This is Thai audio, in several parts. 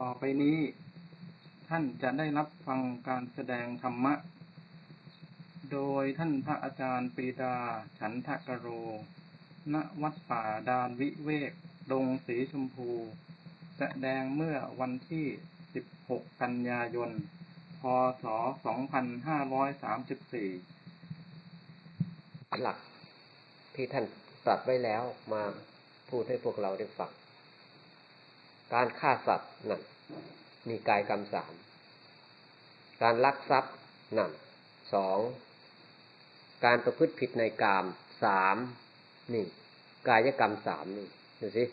ต่อไปนี้ ท่านจะได้รับฟังการแสดงธรรมะ โดยท่านพระอาจารย์ปรีดาฉันทกโร ณ วัดป่าดานวิเวก ดงสีชมพู แสดงเมื่อวันที่ 16 กันยายน พศ 2534 หลักที่ท่านตรัสไว้แล้วมาพูดให้พวกเราได้ฟัง การฆ่าสัตว์นั่นมีกายกรรมสามการลักทรัพย์นั่นสองการประพฤติผิดในกามสามนี่กายกรรมสามนี่ดูสิ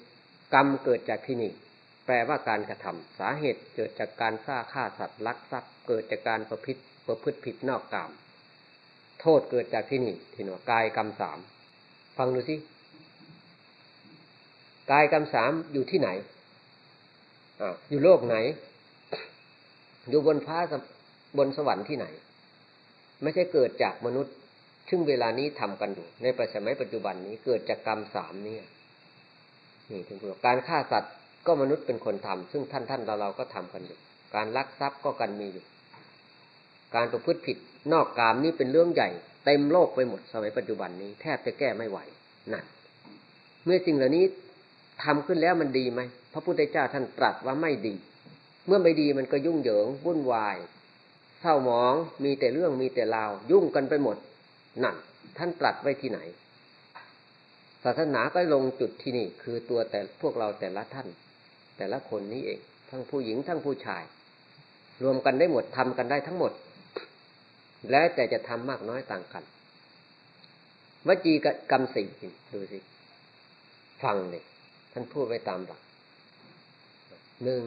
กรรมเกิดจากที่นี่ แปลว่าการกระทำสาเหตุเกิดจากการฆ่าฆ่าสัตว์ลักทรัพย์เกิดจากการประพฤติประพฤติผิดนอกกาม โทษเกิดจากที่นี่ที่หนกายกรรมสามฟังดูสิกายกรรมสามอยู่ที่ไหน ออยู่โลกไหน อยู่บนฟ้าบนสวรรค์ที่ไหน ไม่ใช่เกิดจากมนุษย์ ซึ่งเวลานี้ทำกันอยู่ ในปัจจุบันปัจจุบันนี้เกิดจากกรรมสามนี่นี่ถึงบอกการฆ่าสัตว์ก็มนุษย์เป็นคนทำซึ่งท่านท่านเราเราก็ทำกันอยู่ การลักทรัพย์ก็กันมีอยู่ การประพฤติผิดนอกกามนี่เป็นเรื่องใหญ่ เต็มโลกไปหมดสมัยปัจจุบันนี้ แทบจะแก้ไม่ไหวนั่นเมื่อสิ่งเหล่านี้ทำขึ้นแล้วมันดีไหม พระพุทธเจ้าท่านตรัสว่าไม่ดี เมื่อไม่ดีมันก็ยุ่งเหยิงวุ่นวายเศร้าหมองมีแต่เรื่องมีแต่ราว ยุ่งกันไปหมดนั่นท่านตรัสไว้ที่ไหน ศาสนาก็ลงจุดที่นี่ คือตัวแต่พวกเราแต่ละท่าน แต่ละคนนี้เอง ทั้งผู้หญิงทั้งผู้ชาย รวมกันได้หมดทำกันได้ทั้งหมด แล้วแต่จะทำมากน้อยต่างกันวจีกรรมสี่งดูสิ ฟังเลยท่านพูดไว้ตามหลัก หนึ่ง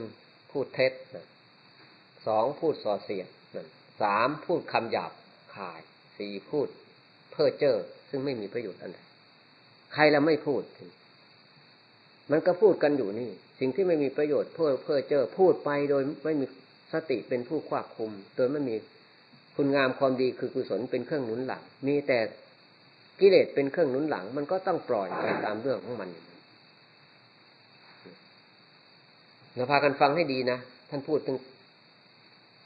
พูดเท็จสองพูดส่อเสียดสามพูดคำหยาบขายสี่พูด เพ้อเจ้อซึ่งไม่มีประโยชน์อันใดใครแล้วไม่พูด มันก็พูดกันอยู่นี่ สิ่งที่ไม่มีประโยชน์เพ้อเพ้อเจ้อพูดไปโดยไม่มีสติเป็นผู้ควบคุม โดยไม่มีคุณงามความดีคือกุศลเป็นเครื่องหนุนหลัง มีแต่กิเลสเป็นเครื่องหนุนหลัง มันก็ต้องปล่อยไปตามเรื่องของมัน เราพากันฟังให้ดีนะ ท่านพูดถึง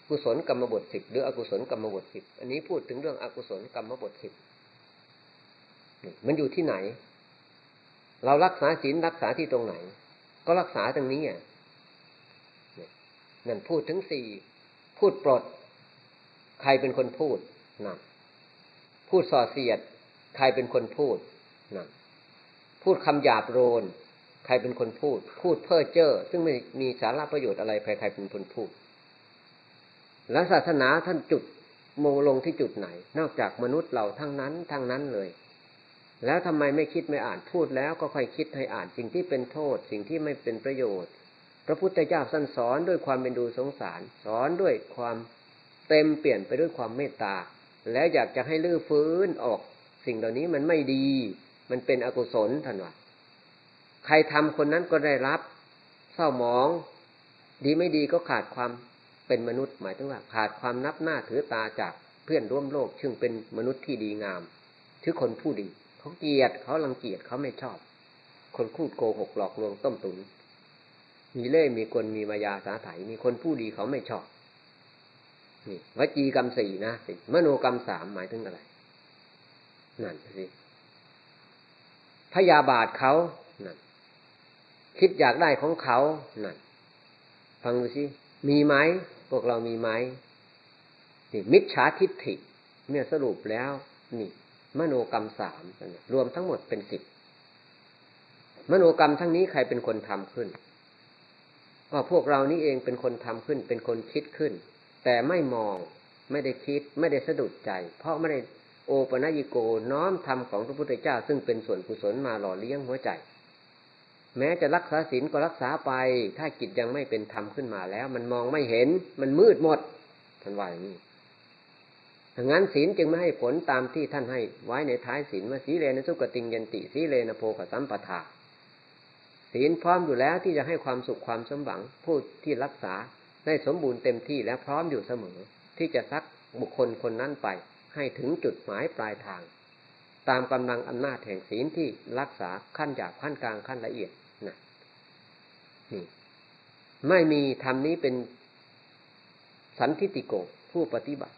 กุศลกรรมบทสิบหรืออกุศลกรรมบทสิบอันนี้พูดถึงเรื่องอกุศลกรรมบทสิบมันอยู่ที่ไหน เรารักษาศีลรักษาที่ตรงไหน ก็รักษาตรงนี้อะนั่นพูดถึงสี่พูดปลด ใครเป็นคนพูดนั่นพูดส่อเสียด ใครเป็นคนพูดนั่นพูดคำหยาบโรน ใครเป็นคนพูด พูดเพ้อเจ้อซึ่งไม่มีสาระประโยชน์อะไรใครใครเป็นคนพูด แล้วศาสนาท่านจุดโมลงที่จุดไหน นอกจากมนุษย์เราทั้งนั้นทั้งนั้นเลย แล้วทำไมไม่คิดไม่อ่านพูดแล้วก็ค่อยคิดให้อ่านสิ่งที่เป็นโทษ สิ่งที่ไม่เป็นประโยชน์ พระพุทธเจ้าสั้นสอนด้วยความเป็นดูสงสาร สอนด้วยความเต็มเปลี่ยนไปด้วยความเมตตา แล้วอยากจะให้ลื้อฟื้นออก สิ่งเหล่านี้มันไม่ดี มันเป็นอกุศลท่านว่า ใครทำคนนั้นก็ได้รับเศร้าหมอง ดีไม่ดีก็ขาดความเป็นมนุษย์ หมายถึงว่าขาดความนับหน้าถือตาจากเพื่อนร่วมโลก ซึ่งเป็นมนุษย์ที่ดีงามถือคนผู้ดี เขาเกลียดเขาลังเกียจเขาไม่ชอบ คนพูดโกหกหลอกลวงต้มตุน มีเล่มีกลมีมายาสาไถมีคนผู้ดีเขาไม่ชอบนี่วจีกรรมสี่นะสิมโนกรรมสามหมายถึงอะไร นั่นสิพยาบาทเขา คิดอยากได้ของเขานั่นฟังดูสิมีไหมพวกเรามีไหมนี่มิจฉาทิฏฐิเมื่อสรุปแล้วนี่ มโนกรรมสามรวมทั้งหมดเป็นสิบมโนกรรมทั้งนี้ใครเป็นคนทำขึ้นก็พวกเรานี่เองเป็นคนทำขึ้น เป็นคนคิดขึ้น แต่ไม่มองไม่ได้คิดไม่ได้สะดุดใจ เพราะไม่ได้โอปนัญิโกน้อมธรรมของพระพุทธเจ้า ซึ่งเป็นส่วนกุศลมาหล่อเลี้ยงหัวใจ แม้จะรักษาศีลก็รักษาไป ถ้าจิตยังไม่เป็นธรรมขึ้นมาแล้ว มันมองไม่เห็น มันมืดหมดท่านว่าอย่างนี้ดังนั้นศีลจึงไม่ให้ผลตามที่ท่านให้ไว้ในท้ายศีลว่าสีเลนะสุกติงยันติสีเลนะโพกสัมปทาศีลพร้อมอยู่แล้วที่จะให้ความสุขความสมหวังผู้ที่รักษาได้สมบูรณ์เต็มที่และพร้อมอยู่เสมอ ที่จะซักบุคคลคนนั้นไป ให้ถึงจุดหมายปลายทาง ตามกำลังอำนาจแห่งศีลที่รักษาขั้นหยาบขั้นกลางขั้นละเอียด นี่ไม่มีธรรมนี้เป็นสันทิติโกผู้ปฏิบัติ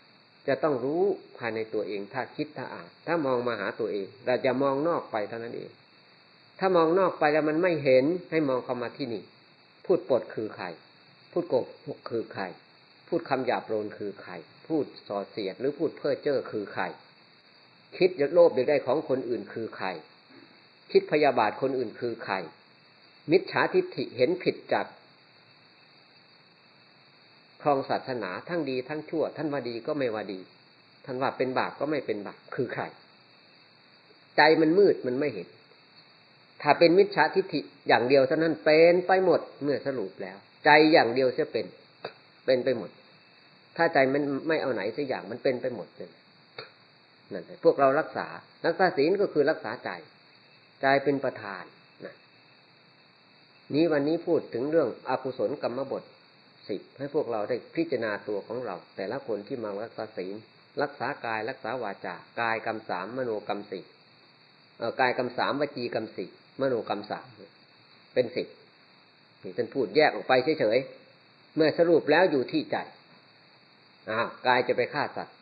จะต้องรู้ภายในตัวเอง ถ้าคิดถ้าอ่านถ้ามองมาหาตัวเองเราจะมองนอกไปเท่านั้นเอง ถ้ามองนอกไปแล้วมันไม่เห็นให้มองเข้ามาที่นี่ พูดปดคือใคร พูดโกหกคือใคร พูดคำหยาบโลนคือใคร พูดส่อเสียดหรือพูดเพ้อเจ้อคือใคร คิดอยากโลภอยากได้ของคนอื่นคือใคร คิดพยาบาทคนอื่นคือใคร มิจฉาทิฏฐิเห็นผิดจากครองศาสนาทั้งดีทั้งชั่ว ท่านว่าดีก็ไม่ว่าดี ท่านว่าเป็นบาปก็ไม่เป็นบาปคือใคร ใจมันมืดมันไม่เห็น ถ้าเป็นมิจฉาทิฏฐิอย่างเดียวเท่านั้นเป็นไปหมดเมื่อสรุปแล้ว ใจอย่างเดียวจะเป็น เป็นไปหมด ถ้าใจมันไม่เอาไหนสักอย่างมันเป็นไปหมดเลยนั่นพวกเรารักษา รักษาศีลก็คือรักษาใจ ใจเป็นประธาน นี้วันนี้พูดถึงเรื่องอกุศลกรรมบทสิบให้พวกเราได้พิจารณาตัวของเรา แต่ละคนที่มารักษาศีลรักษากายรักษาวาจากายกรรมสามมโนกรรมสี่กายกรรมสามวจีกรรมสี่มโนกรรมสามเป็นสิบนี่ท่านพูดแยกออกไปเฉยๆเมื่อสรุปแล้วอยู่ที่ใจอ้าวกายจะไปฆ่าสัตว์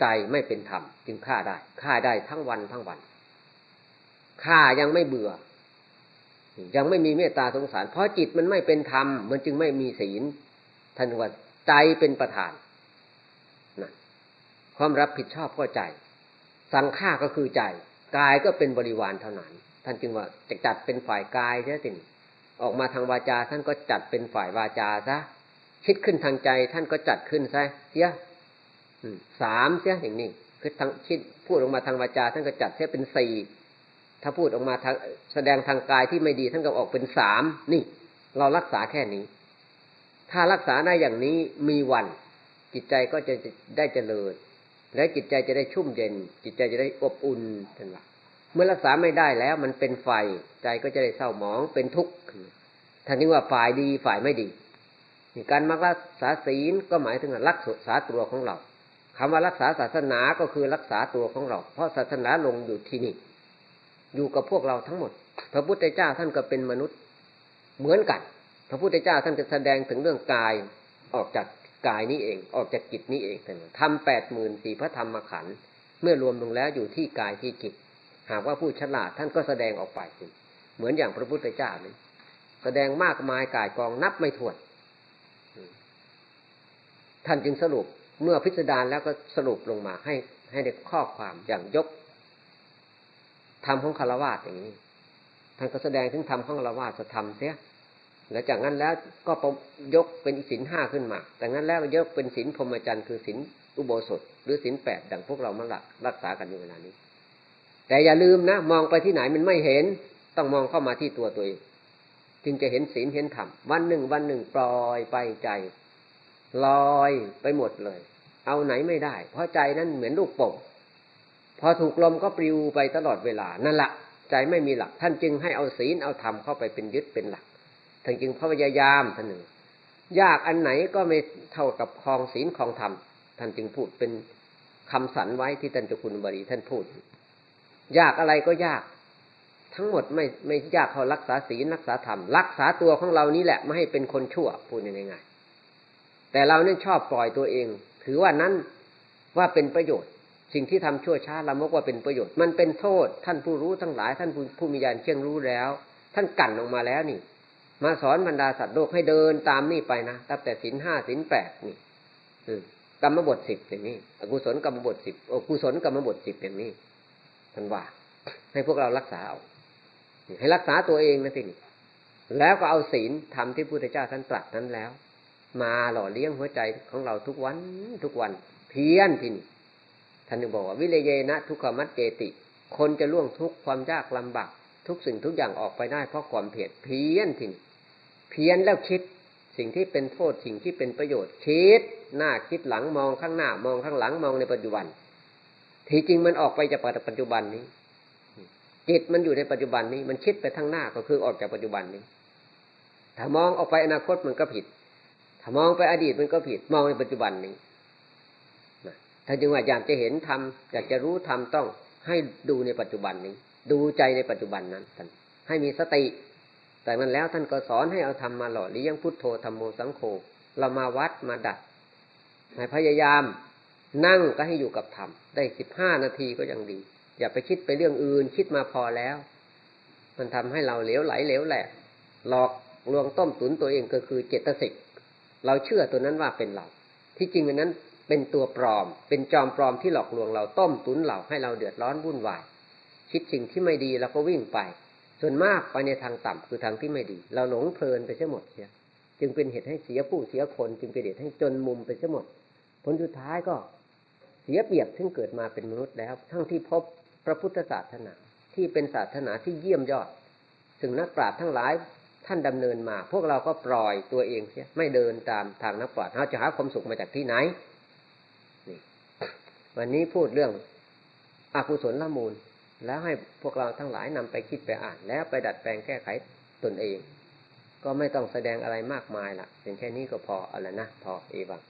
ใจไม่เป็นธรรมจึงฆ่าได้ฆ่าได้ทั้งวันทั้งวันฆ่ายังไม่เบื่อ ยังไม่มีเมตตาสงสาร เพราะจิตมันไม่เป็นธรรม มันจึงไม่มีศีลท่านว่าใจเป็นประธานนะความรับผิดชอบก็ใจ สังฆาก็คือใจ กายก็เป็นบริวารเท่านั้น ท่านจึงว่าจะจัดเป็นฝ่ายกายใช่ไหมออกมาทางวาจา ท่านก็จัดเป็นฝ่ายวาจาซะคิดขึ้นทางใจ ท่านก็จัดขึ้นซะเสียสามเสียอย่างนี้คือทางคิดพูดออกมาทางวาจา ท่านก็จัดเสียเป็นสี่ ถ้าพูดออกมาแสดงทางกายที่ไม่ดีท่านก็ออกเป็นสามนี่ เรารักษาแค่นี้ ถ้ารักษาได้อย่างนี้มีวัน จิตใจก็จะได้เจริญ และจิตใจจะได้ชุ่มเย็น จิตใจจะได้อบอุ่นเป็นหลักเมื่อรักษาไม่ได้แล้ว มันเป็นไฟใจก็จะได้เศร้าหมองเป็นทุกข์ท่านนี้ว่าฝ่ายดีฝ่ายไม่ดีการมารักษาศีลก็หมายถึงรักษาตัวของเราคำว่ารักษาศาสนาก็คือรักษาตัวของเรา เพราะศาสนาลงอยู่ที่นี่ อยู่กับพวกเราทั้งหมด พระพุทธเจ้าท่านก็เป็นมนุษย์เหมือนกัน พระพุทธเจ้าท่านจะแสดงถึงเรื่องกายออกจากกายนี้เอง ออกจากจิตนี้เองทำแปดหมื่นสี่พระธรรมขันธ์เมื่อรวมลงแล้วอยู่ที่กายที่จิต หากว่าผู้ฉลาดท่านก็แสดงออกไปเหมือนอย่างพระพุทธเจ้านี่แสดงมากมายกายกองนับไม่ถ้วน ท่านจึงสรุปเมื่อพิจารแล้วก็สรุปลงมาให้ให้ในข้อความอย่างยก ธรรมของคารวะอย่างนี้ท่านก็แสดงถึงธรรมของคารวะจะทำเสียแล้วจากนั้นแล้วก็ยกเป็นศีลห้าขึ้นมาแต่นั้นแล้วยกเป็นศีลพรหมจรรย์คือศีลอุโบสถ หรือศีลแปดดังพวกเรามาหลักรักษากันอยู่เวลานี้ แต่อย่าลืมนะ มองไปที่ไหนมันไม่เห็น ต้องมองเข้ามาที่ตัวตัวเองจึงจะเห็นศีลเห็นธรรมวันหนึ่งวันหนึ่งปล่อยไปใจลอยไปหมดเลย เอาไหนไม่ได้ เพราะใจนั้นเหมือนลูกโป่ง พอถูกลมก็ปลิวไปตลอดเวลานั่นแหละใจไม่มีหลัก ท่านจึงให้เอาศีลเอาธรรมเข้าไปเป็นยึดเป็นหลักท่านจึงพยายามท่านหนึ่งยากอันไหนก็ไม่เท่ากับคลองศีลคลองธรรมท่านจึงพูดเป็นคำสันไว้ที่ท่านเจ้าคุณบรีท่านพูด ยากอะไรก็ยาก ทั้งหมดไม่ไม่ยากเขารักษาศีลรักษาธรรมรักษาตัวของเรานี้แหละไม่ให้เป็นคนชั่วพูดง่ายแต่เราเนี่ยชอบปล่อยตัวเอง ถือว่านั้นว่าเป็นประโยชน์ สิ่งที่ทำชั่วช้าละมกว่าเป็นประโยชน์ มันเป็นโทษ ท่านผู้รู้ทั้งหลาย ท่านผู้มีญาณเชี่ยงรู้แล้ว ท่านกั่นออกมาแล้วนี่ มาสอนบรรดาสัตว์โลกให้เดินตามนี่ไปนะตั้งแต่สินห้าสินแปดนี่กรรมบทสิบอย่างนี้ อกุศลกรรมบทสิบอกุศลกรรมบทสิบอย่างนี้ท่านว่า ให้พวกเรารักษาเอาให้รักษาตัวเองนะสิแล้วก็เอาศีลทำที่พุทธเจ้าท่านตรัสนั้นแล้ว มาหล่อเลี้ยงหัวใจของเราทุกวันทุกวัน เพียนที่นี่ ท่านบอกว่าวิเลเยนะทุกขมัดเจติ คนจะล่วงทุกความยากลำบากทุกสิ่งทุกอย่างออกไปได้เพราะความเพียรเพียนที่นี่เพียนแล้วคิด สิ่งที่เป็นโทษสิ่งที่เป็นประโยชน์คิด หน้าคิดหลังมองข้างหน้ามองข้างหลังมองในปัจจุบันที่จริงมันออกไปจากปัจจุบันนี้ จิตมันอยู่ในปัจจุบันนี้ มันคิดไปทางหน้าก็คือออกจากปัจจุบันนี้ ถ้ามองออกไปอนาคตมันก็ผิด ถ้ามองไปอดีตมันก็ผิด มองในปัจจุบันนี้ ถ้านจึงว่าอยากจะเห็นธรรมอยากจะรู้ธรรมต้องให้ดูในปัจจุบันนี้ ดูใจในปัจจุบันนั้นให้มีสติ แต่นั้นแล้วท่านก็สอนให้เอาธรรมมาหล่อเลี้ยงพุทโธธรรมโมสังโฆเรามาวัดมาดัดให้พยายามนั่งก็ให้อยู่กับธรรมได้สิบห้านาทีก็ยังดี อย่าไปคิดไปเรื่องอื่น คิดมาพอแล้ว มันทำให้เราเหลวไหลเหลวแหลกหลอกลวงต้มตุนตัวเองก็คือเจตสิกเราเชื่อตัวนั้นว่าเป็นเรา ที่จริงอันนั้น เป็นตัวปลอม เป็นจอมปลอมที่หลอกลวงเราต้มตุนเราให้เราเดือดร้อนวุ่นวายคิดสิ่งที่ไม่ดีเราก็วิ่งไป ส่วนมากไปในทางต่ำคือทางที่ไม่ดี เราหลงเพลินไปเสียหมดเสียจึงเป็นเหตุให้เสียผู้เสียคนจึงเป็นเหตุให้จนมุมไปเสียหมด ผลสุดท้ายก็เสียเปรียบถึงเกิดมาเป็นมนุษย์แล้ว ทั้งที่พบพระพุทธศาสนาที่เป็นศาสนาที่เยี่ยมยอดซึ่งนักปราชญ์ทั้งหลายท่านดำเนินมา พวกเราก็ปล่อยตัวเองเสียไม่เดินตามทางนักปราชญ์เราจะหาความสุขมาจากที่ไหน วันนี้พูดเรื่องอกุศลละมูล แล้วให้พวกเราทั้งหลายนำไปคิดไปอ่าน แล้วไปดัดแปลงแก้ไขตนเอง ก็ไม่ต้องแสดงอะไรมากมายละเพียงแค่นี้ก็พออะไรนะ พอเอวัง